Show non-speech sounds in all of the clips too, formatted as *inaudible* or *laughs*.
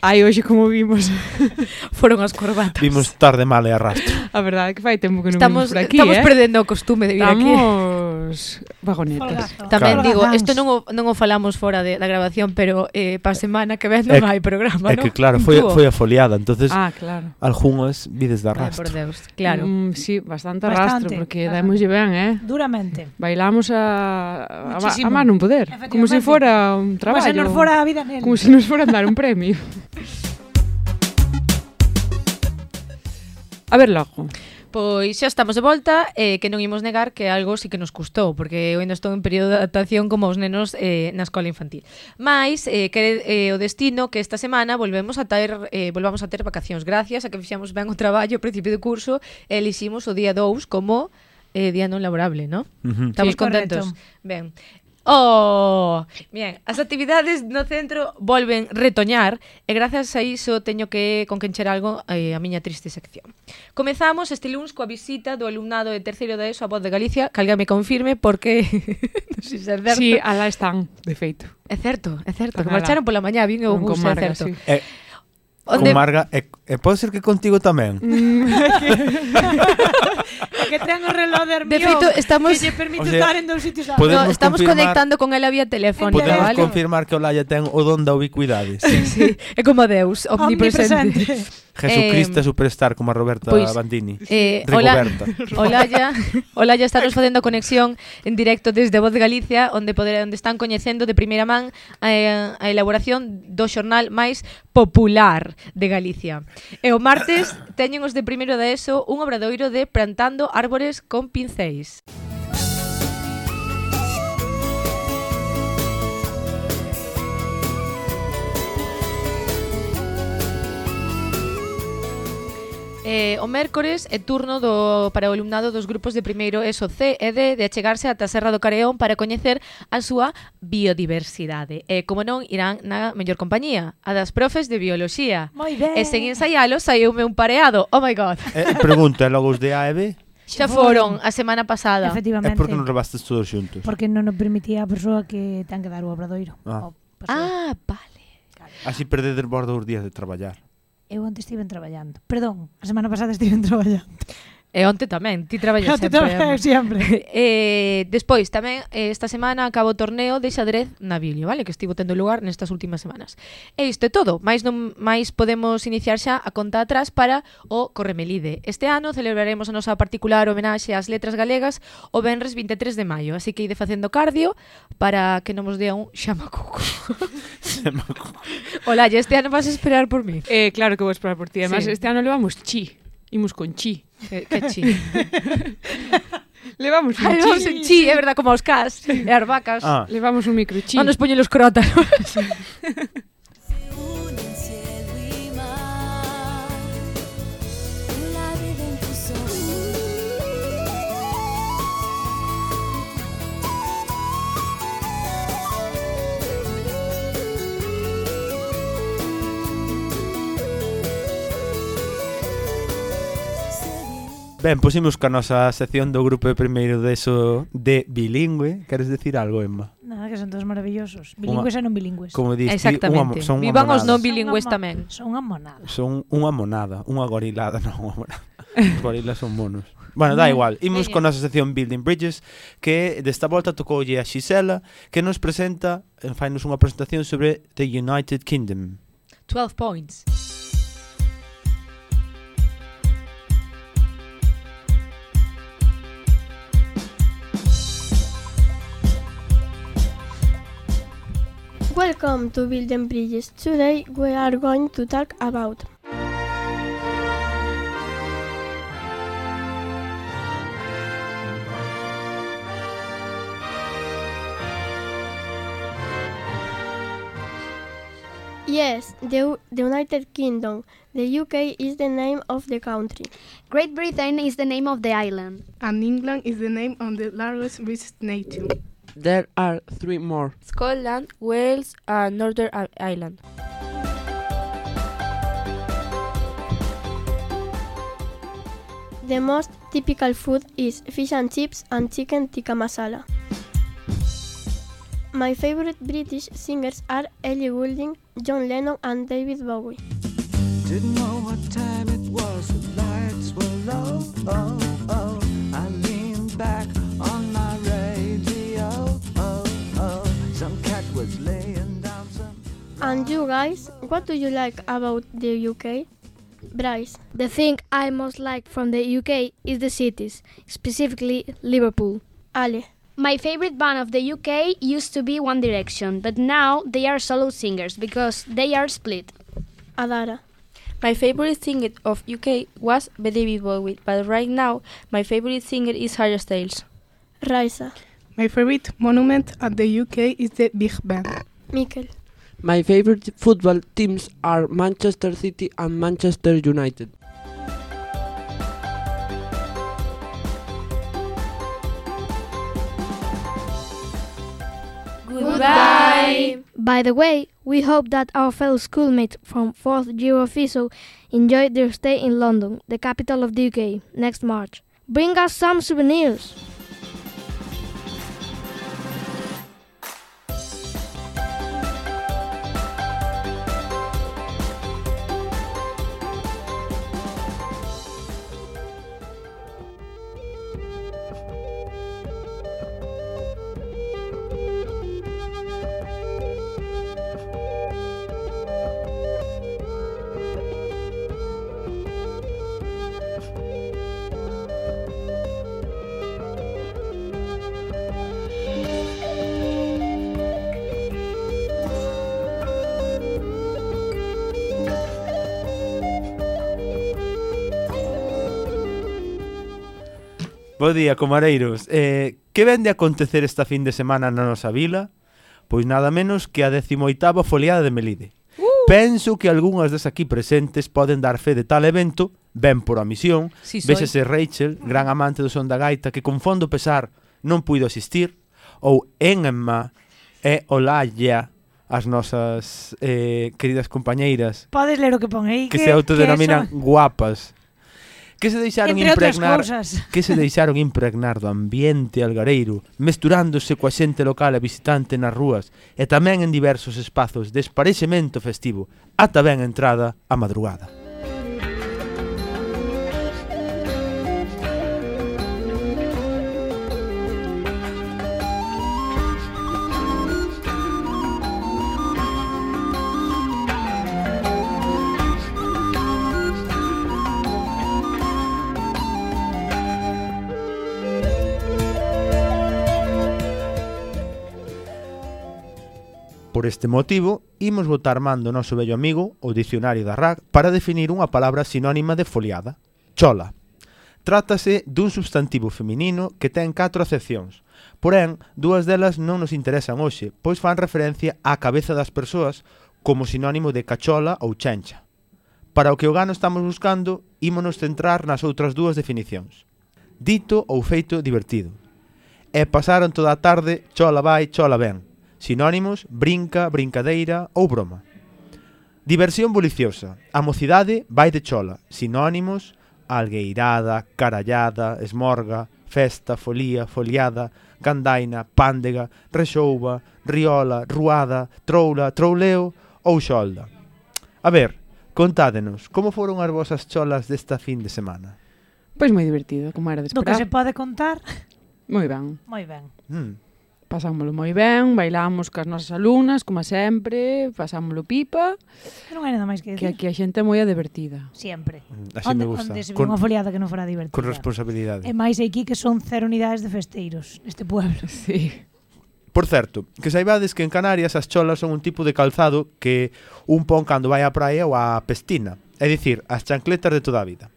Ai, hoxe como vimos. *laughs* Foron as corbatas. Vimos tarde mal e arrastro A verdade que fai tempo que non estamos, vimos por aquí Estamos eh? perdendo o costume de vir estamos... aquí dos vagonetas. Folgazo. Tamén claro. digo, isto non o, non o falamos fora de, da grabación, pero eh, pa semana que ven non hai programa, É ¿no? que claro, foi, foi a foliada, entonces ah, claro. algunhas vides de arrastro. Ay, por Deus, claro. Mm, sí, bastante, bastante arrastro, porque claro. daimoslle ben, eh? Duramente. Bailamos a, a, Muchísimo. a mano poder, como se si fora un traballo. Como se si nos fora a vida nel. Como se si nos fora dar un premio. *laughs* a ver logo. Pois xa estamos de volta e eh, que non imos negar que algo sí que nos custou, porque eu ainda estou en período de adaptación como os nenos eh, na escola infantil. Mais eh, que eh, o destino que esta semana volvemos a ter eh, volvamos a ter vacacións gracias a que fixamos ben o traballo ao principio do curso, e eliximos o día 2 como eh, día non laborable, ¿no? Uh -huh. Estamos sí, contentos. Correcto. Ben, Oh, bien, as actividades no centro volven retoñar e grazas a iso teño que conquencher algo eh, a miña triste sección. Comezamos este luns coa visita do alumnado de terceiro da ESO a Voz de Galicia, que alguén me confirme porque *laughs* non sei se é certo. Si, sí, alá están, de feito. É certo, é certo, Tan que marcharon pola mañá, vin o bus, é certo. Sí. Eh, Onde... Con Marga eh, eh, e, e pode ser que contigo tamén. Mm. *laughs* que ten o reloj de Hermión. De feito, estamos... Que lle permite o sea, estar en dous sitios a no, Estamos conectando con ela vía telefónica, podemos vale? Podemos confirmar que Olaya ten o don da ubicuidade. Sí. sí, é como Deus, omnipresente. omnipresente. Jesucristo eh, Superstar como a Roberta pois, Bandini. Eh, hola, hola *laughs* ya, hola ya estamos facendo conexión en directo desde Voz Galicia, onde poder onde están coñecendo de primeira man a, a elaboración do xornal máis popular de Galicia. E o martes teñen os de primeiro da ESO un obradoiro de plantando árbores con pincéis. Eh, o mércores é turno do, para o alumnado dos grupos de primeiro ESO C e D de achegarse ata Serra do Careón para coñecer a súa biodiversidade. E, como non, irán na mellor compañía, a das profes de bioloxía. Moi ben. E sen ensaialo, saiume un pareado. Oh my god. Eh, pregunta, logo os de A e B? Xa foron a semana pasada. Efectivamente. É porque non rebastes todos xuntos? Porque non nos permitía a persoa que ten que dar o obradoiro. Ah, ah vale. Así perdedes vos dous días de traballar. Eu onte estiven traballando. Perdón, a semana pasada *laughs* estiven traballando. E onte tamén, ti traballas onte sempre. Onte sempre. *laughs* eh, despois, tamén, eh, esta semana acabo o torneo de xadrez na Bilio, vale? Que estivo tendo lugar nestas últimas semanas. E isto é todo. Mais non máis podemos iniciar xa a conta atrás para o Corremelide. Este ano celebraremos a nosa particular homenaxe ás letras galegas o venres 23 de maio. Así que ide facendo cardio para que non nos dea un xamacuco. *laughs* xamacuco. Ola, este ano vas a esperar por mí. Eh, claro que vou esperar por ti. Además, sí. este ano levamos chi imos con chi. Que, que chi? *laughs* Levamos un Ay, chi. en chi, é verdad, como os cas e as vacas. Ah. Levamos un microchi. Onde ah, nos poñen os crotas. *laughs* *laughs* Ben, pusimos ca nosa sección do grupo de primeiro deso de bilingüe. Queres decir algo, Emma? Nada, que son todos maravillosos. Bilingües e non bilingües. Como dís, Exactamente. Unha, son Vivan os non bilingües son tamén. Son unha monada. Son unha monada, unha gorilada, *laughs* non unha monada. *laughs* Os gorilas son monos. Bueno, da mm, igual. Imos con a sección Building Bridges, que desta volta tocoulle a Xisela, que nos presenta, eh, fainos unha presentación sobre The United Kingdom. 12 points. Welcome to Building Bridges. Today we are going to talk about Yes, the, the United Kingdom. The UK is the name of the country. Great Britain is the name of the island. and England is the name of the largest British nation. There are three more. Scotland, Wales, and Northern Ireland. The most typical food is fish and chips and chicken tikka masala. My favorite British singers are Ellie Goulding, John Lennon, and David Bowie. Didn't know what time it was, the lights were low. Oh, And you guys, what do you like about the UK? Bryce, The thing I most like from the UK is the cities, specifically Liverpool. Ale, My favorite band of the UK used to be One Direction, but now they are solo singers because they are split. Adara, My favorite singer of UK was David Bowie, but right now my favorite singer is Harry Styles. Raisa, My favorite monument at the UK is the Big Ben. Mikel, My favorite football teams are Manchester City and Manchester United. Goodbye. By the way, we hope that our fellow schoolmates from 4th year of ISO enjoyed their stay in London, the capital of the UK, next March. Bring us some souvenirs! Bo día, comareiros. Eh, que vende acontecer esta fin de semana na nosa vila? Pois nada menos que a 18ª foliada de Melide. Uh. Penso que algunhas das aquí presentes poden dar fe de tal evento, ben por a misión. Sí, soy. Vésese Rachel, gran amante do son da gaita, que con fondo pesar non puido asistir, ou Enma e Olalla, as nosas eh, queridas compañeiras. Podes ler o que pon aí. Que, que se autodenominan que guapas que se deixaron Entre impregnar *laughs* que se deixaron impregnar do ambiente algareiro, mesturándose coa xente local e visitante nas rúas e tamén en diversos espazos de esparexemento festivo, ata ben entrada a madrugada. Por este motivo, imos botar man do noso bello amigo, o dicionario da RAC, para definir unha palabra sinónima de foliada. Chola. Trátase dun substantivo feminino que ten catro acepcións. Porén, dúas delas non nos interesan hoxe, pois fan referencia á cabeza das persoas como sinónimo de cachola ou chencha. Para o que o gano estamos buscando, ímonos centrar nas outras dúas definicións. Dito ou feito divertido. E pasaron toda a tarde chola vai, chola ben, Sinónimos, brinca, brincadeira ou broma. Diversión buliciosa. A mocidade vai de chola. Sinónimos, algueirada, carallada, esmorga, festa, folía, foliada, gandaina, pándega, rexouba, riola, ruada, troula, trouleo ou xolda. A ver, contádenos, como foron as vosas cholas desta fin de semana? Pois moi divertido, como era de esperar. Do que se pode contar? Moi ben. Moi ben. Hmm pasámoslo moi ben, bailamos cas nosas alumnas, como sempre, pasámoslo pipa. Non hai nada máis que decir. Que aquí a xente é moi divertida. Sempre. Mm, así onde, me gusta. Onde se con, unha foliada que non fora divertida. Con responsabilidade. E máis aquí que son cero unidades de festeiros neste pueblo. *laughs* Sí. Por certo, que saibades que en Canarias as cholas son un tipo de calzado que un pon cando vai á praia ou á pestina, é dicir, as chancletas de toda a vida.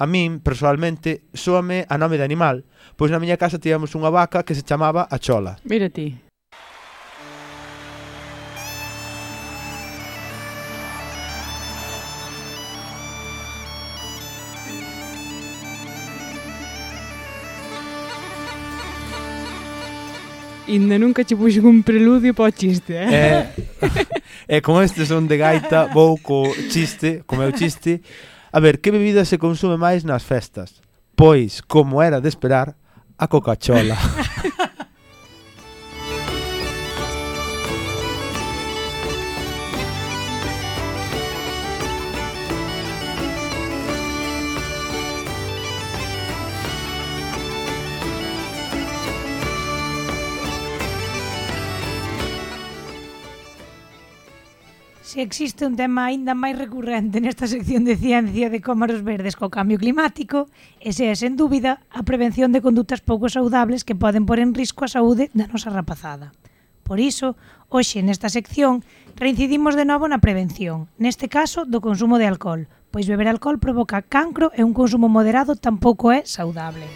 A min, personalmente, soame a nome de animal, pois na miña casa tivemos unha vaca que se chamaba a Chola. Mira ti. Inde nunca che puxen un preludio para o chiste, eh? E, eh, e *laughs* eh, con este son de gaita vou co chiste, co meu chiste, A ver, que bebida se consume máis nas festas? Pois, como era de esperar, a Coca-Chola. *laughs* Se existe un tema aínda máis recurrente nesta sección de ciencia de cómaros verdes co cambio climático, ese é, sen dúbida, a prevención de condutas pouco saudables que poden pôr en risco a saúde da nosa rapazada. Por iso, hoxe nesta sección reincidimos de novo na prevención, neste caso do consumo de alcohol, pois beber alcohol provoca cancro e un consumo moderado tampouco é saudable.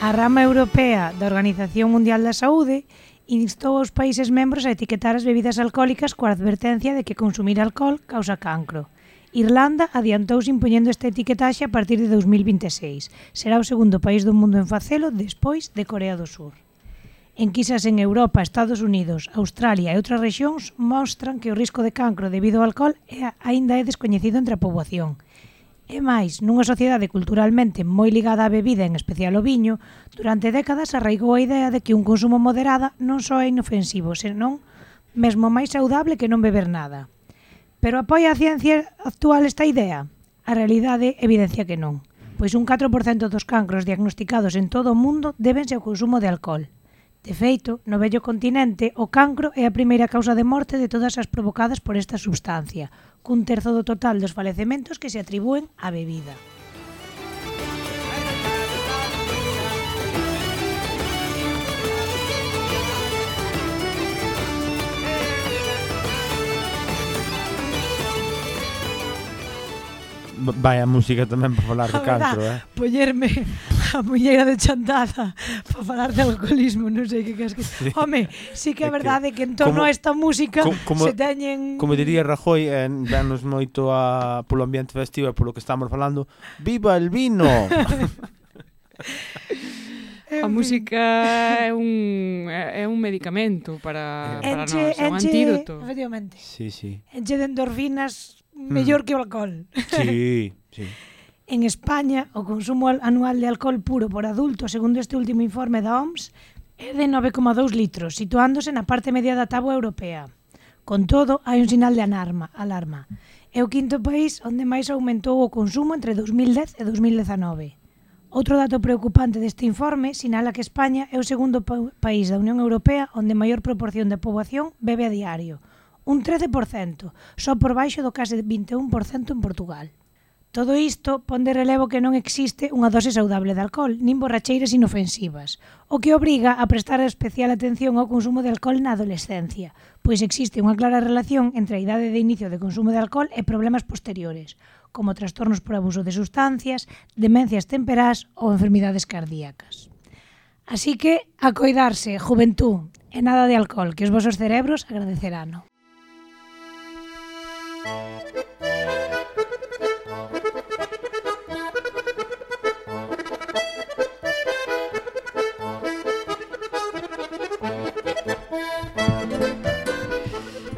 A rama europea da Organización Mundial da Saúde instou aos países membros a etiquetar as bebidas alcohólicas coa advertencia de que consumir alcohol causa cancro. Irlanda adiantouse impoñendo esta etiquetaxe a partir de 2026. Será o segundo país do mundo en facelo despois de Corea do Sur. Enquisas en Europa, Estados Unidos, Australia e outras rexións mostran que o risco de cancro debido ao alcohol é, aínda é descoñecido entre a poboación E máis, nunha sociedade culturalmente moi ligada á bebida, en especial ao viño, durante décadas arraigou a idea de que un consumo moderada non só é inofensivo, senón mesmo máis saudable que non beber nada. Pero apoia a ciencia actual esta idea? A realidade evidencia que non, pois un 4% dos cancros diagnosticados en todo o mundo débense ao consumo de alcohol. De feito, no vello continente, o cancro é a primeira causa de morte de todas as provocadas por esta substancia, cun terzo do total dos falecementos que se atribúen á bebida. Vai a música tamén para falar *laughs* de cancro, eh? Pollerme *laughs* a muñeira de chantada para falar de alcoholismo, non sei que queres que... Sí. *laughs* Home, sí que é verdade que en torno como, a esta música como, como, se teñen Como diría Rajoy, en danos moito a polo ambiente festivo e polo que estamos falando, viva el vino. *laughs* A música é un é un medicamento para para enche, nós, é un enche, antídoto. Efectivamente. Sí, sí. Enche de endorfinas mm. mellor mm. que o alcohol. Sí, sí. En España, o consumo anual de alcohol puro por adulto, segundo este último informe da OMS, é de 9,2 litros, situándose na parte media da tábua europea. Con todo, hai un sinal de alarma, alarma. É o quinto país onde máis aumentou o consumo entre 2010 e 2019. Outro dato preocupante deste informe sinala que España é o segundo pa país da Unión Europea onde maior proporción da poboación bebe a diario, un 13%, só por baixo do case 21% en Portugal. Todo isto pon de relevo que non existe unha dose saudable de alcohol, nin borracheiras inofensivas, o que obriga a prestar especial atención ao consumo de alcohol na adolescencia, pois existe unha clara relación entre a idade de inicio de consumo de alcohol e problemas posteriores, como trastornos por abuso de sustancias, demencias temperás ou enfermidades cardíacas. Así que, a coidarse, juventú, e nada de alcohol, que os vosos cerebros agradecerán.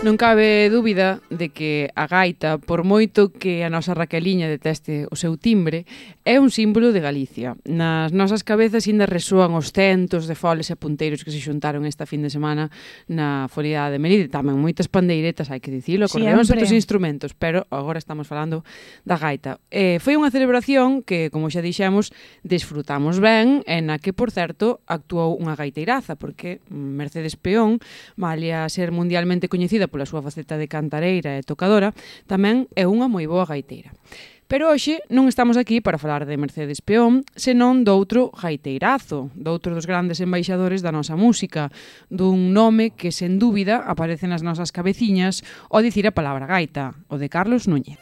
Non cabe dúbida de que a gaita, por moito que a nosa Raqueliña deteste o seu timbre, é un símbolo de Galicia. Nas nosas cabezas ainda resúan os centos de foles e punteiros que se xuntaron esta fin de semana na Folía de Meride. Tamén moitas pandeiretas, hai que dicilo, acordeóns e outros instrumentos, pero agora estamos falando da gaita. Eh, foi unha celebración que, como xa dixemos, desfrutamos ben, e na que, por certo, actuou unha gaiteiraza, porque Mercedes Peón, malia ser mundialmente coñecida pola súa faceta de cantareira e tocadora, tamén é unha moi boa gaiteira. Pero hoxe non estamos aquí para falar de Mercedes Peón, senón doutro gaiteirazo, doutro dos grandes embaixadores da nosa música, dun nome que, sen dúbida, aparece nas nosas cabeciñas ao dicir a palabra gaita, o de Carlos Núñez.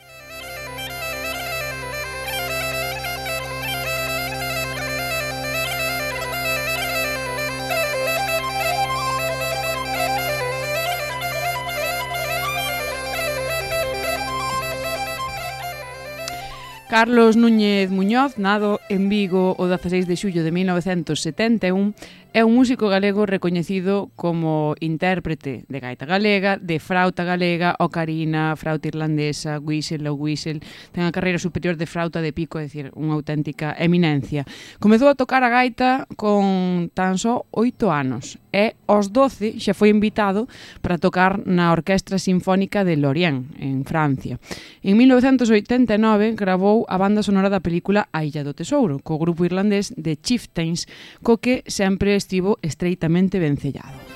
Carlos Núñez Muñoz, nado en Vigo o 16 de xullo de 1971, É un músico galego recoñecido como intérprete de gaita galega, de frauta galega, ocarina, frauta irlandesa, whistle ou whistle. Ten a carreira superior de frauta de pico, é dicir, unha auténtica eminencia. Comezou a tocar a gaita con tan só oito anos e aos 12 xa foi invitado para tocar na Orquestra Sinfónica de Lorient, en Francia. En 1989 gravou a banda sonora da película A Illa do Tesouro, co grupo irlandés de Chieftains, co que sempre festivo estrechamente vencellado.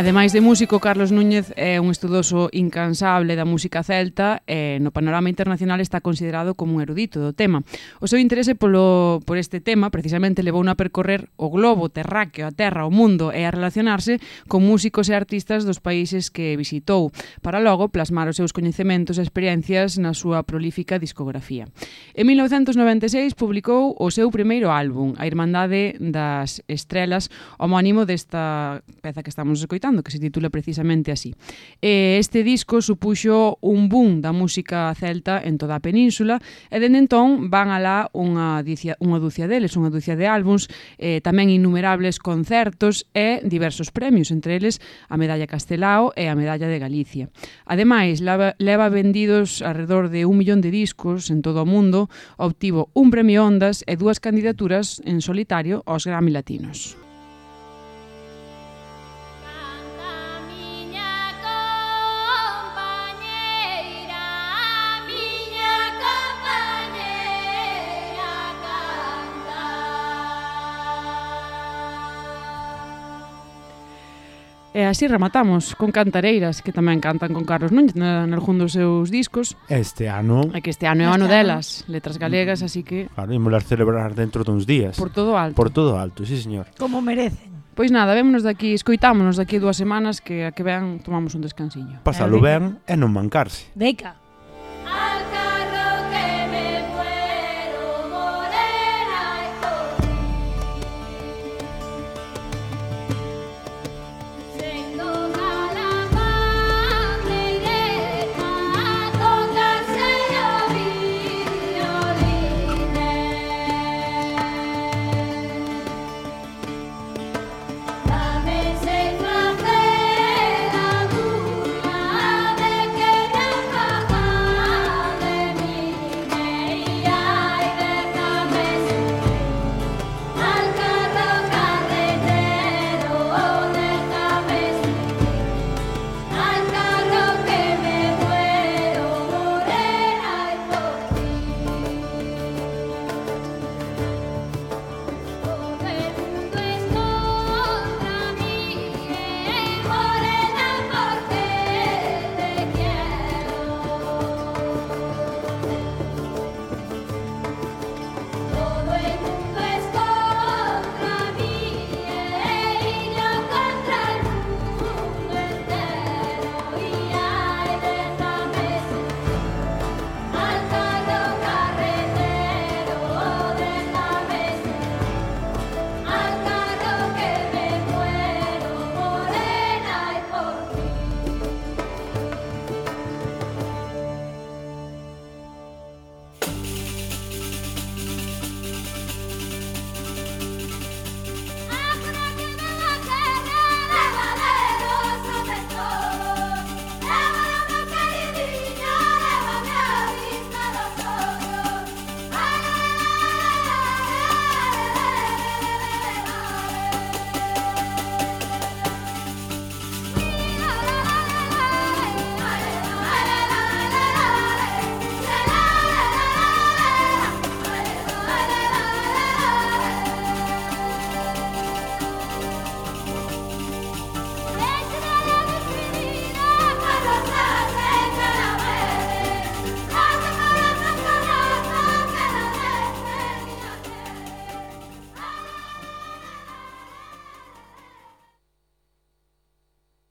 Ademais de músico, Carlos Núñez é un estudoso incansable da música celta e no panorama internacional está considerado como un erudito do tema. O seu interese polo, por este tema precisamente levou a percorrer o globo terráqueo, a terra, o mundo e a relacionarse con músicos e artistas dos países que visitou para logo plasmar os seus coñecementos e experiencias na súa prolífica discografía. En 1996 publicou o seu primeiro álbum, A Irmandade das Estrelas, homónimo desta peza que estamos escoitando escoitando, que se titula precisamente así. E este disco supuxo un boom da música celta en toda a península e dende entón van alá unha, dicia, unha dúcia deles, unha dúcia de álbums, eh, tamén innumerables concertos e diversos premios, entre eles a Medalla Castelao e a Medalla de Galicia. Ademais, leva, leva vendidos alrededor de un millón de discos en todo o mundo, obtivo un premio Ondas e dúas candidaturas en solitario aos Grammy Latinos. así rematamos con Cantareiras, que tamén cantan con Carlos Núñez na, nalgún dos seus discos. Este ano. E que este ano é o ano delas, letras galegas, así que... Claro, imos celebrar dentro duns días. Por todo alto. Por todo alto, sí, señor. Como merecen. Pois nada, vémonos daqui, escoitámonos daqui dúas semanas que a que ven tomamos un descansiño. Pasalo ben e non mancarse. Deca.